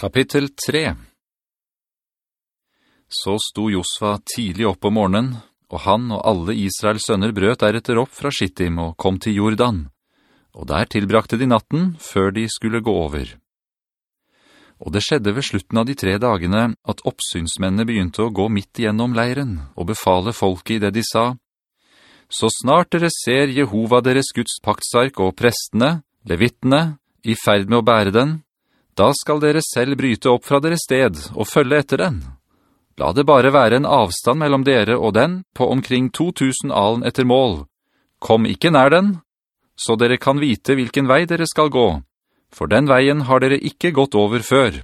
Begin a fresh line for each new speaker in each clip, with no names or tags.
Kapittel 3 Så sto Josva tidlig opp om morgenen, og han og alle Israels sønner brøt deretter opp fra Shittim og kom til Jordan, og der tilbrakte de natten før de skulle gå over. Og det skjedde ved slutten av de tre dagene at oppsynsmennene begynte å gå midt igjennom leiren og befale folket i det de sa. Så snart dere ser Jehova deres Guds paktsark og prestene, levittene, i ferd med å bære den, da skal dere selv bryte opp fra deres sted og følge etter den. La det bare være en avstand mellom dere og den på omkring 2000 alen etter mål. Kom ikke nær den, så dere kan vite hvilken vei dere skal gå, for den veien har dere ikke gått over før.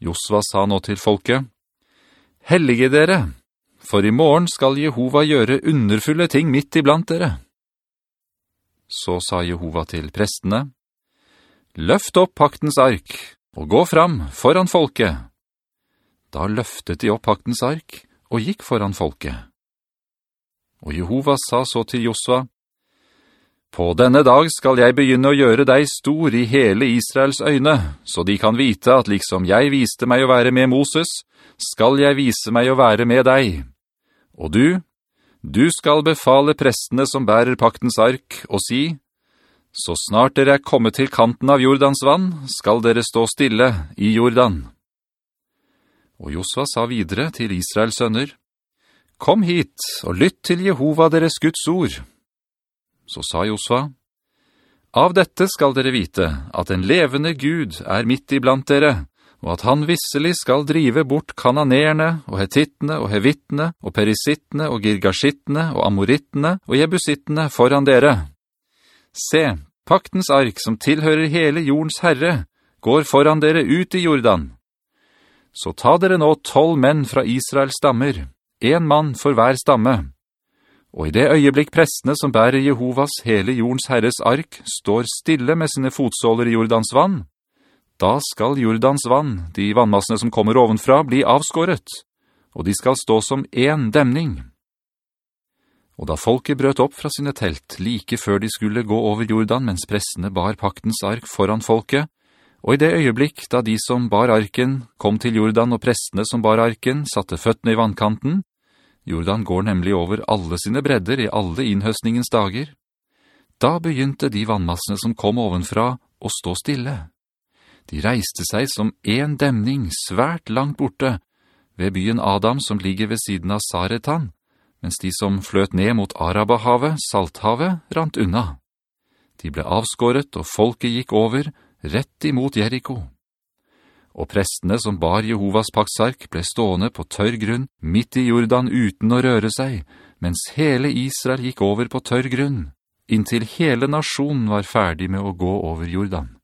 Josva sa nå til folket, «Hellige dere, for i morgen skal Jehova gjøre underfulle ting midt iblant dere.» Så sa Jehova til prestene, Løft opp paktens ark, og gå fram foran folket. Da løftet de opp paktens ark, og gikk foran folket. Og Jehova sa så til Josva, «På denne dag skal jeg begynne å gjøre deg stor i hele Israels øyne, så de kan vite at liksom jeg viste meg å være med Moses, skal jeg vise meg å være med deg. Og du, du skal befale prestene som bærer paktens ark, og si, så snart dere er kommet til kanten av Jordans vann, skal dere stå stille i Jordan. Og Josva sa videre til Israels sønner, «Kom hit og lytt til Jehova deres Guds ord.» Så sa Josva, «Av dette skal dere vite at en levende Gud er midt iblant dere, og at han visselig skal drive bort kananerne og hetittene og hevittene og perisittene og girgashittene og amorittene og jebusittene foran dere.» Se, paktens ark som tilhører hele jordens herre, går foran dere ut i Jordan. Så ta dere nå tolv menn fra Israels stammer, en mann for hver stamme. Og i det øyeblikk prestene som bærer Jehovas hele jordens herres ark står stille med sine fotsåler i Jordans vann, da skal Jordans vann, de vannmassene som kommer ovenfra, bli avskåret, og de skal stå som en demning. Og da folket brøt opp fra sine telt, like før de skulle gå over Jordan, mens pressene bar paktens ark foran folket, og i det øyeblikk da de som bar arken kom til Jordan og prestene som bar arken satte føttene i vannkanten, Jordan går nemlig over alle sine bredder i alle innhøstningens dager, da begynte de vannmassene som kom ovenfra å stå stille. De reiste seg som en demning svært langt borte, ved byen Adam som ligger ved siden av Saretan, mens de som fløt ned mot Arabahavet, Salthavet, rant unna. De ble avskåret, og folket gikk over, rett imot Jericho. Og prestene som bar Jehovas paksark ble stående på tørr grunn, midt i Jordan uten å røre seg, mens hele Israel gikk over på tørr grunn, inntil hele nasjonen var ferdig med å gå over Jordan.